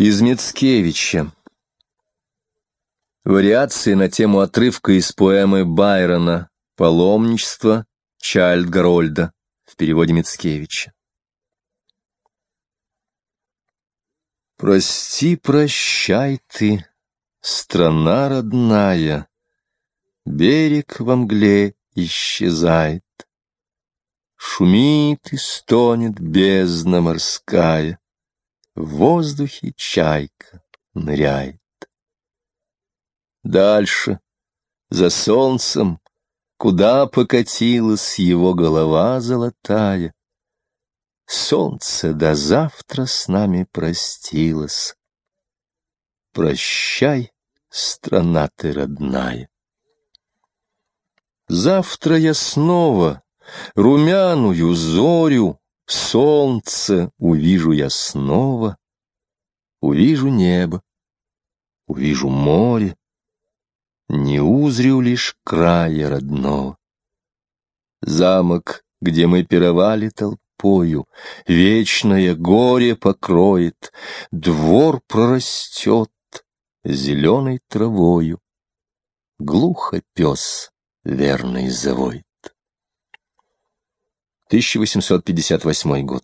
Из Мицкевича. Вариации на тему отрывка из поэмы Байрона «Паломничество» Чайльд Гарольда в переводе Мицкевича. Прости, прощай ты, страна родная, Берег во мгле исчезает. Шумит и стонет бездна морская, в воздухе чайка ныряет. Дальше, за солнцем, куда покатилась его голова золотая, Солнце до завтра с нами простилось. Прощай, страна ты родная. Завтра я снова румяную зорю Солнце увижу я снова, увижу небо, увижу море, не узрю лишь края родного. Замок, где мы пировали толпою, вечное горе покроет, двор прорастет зеленой травою. Глухо пес верный завой. 1858 год.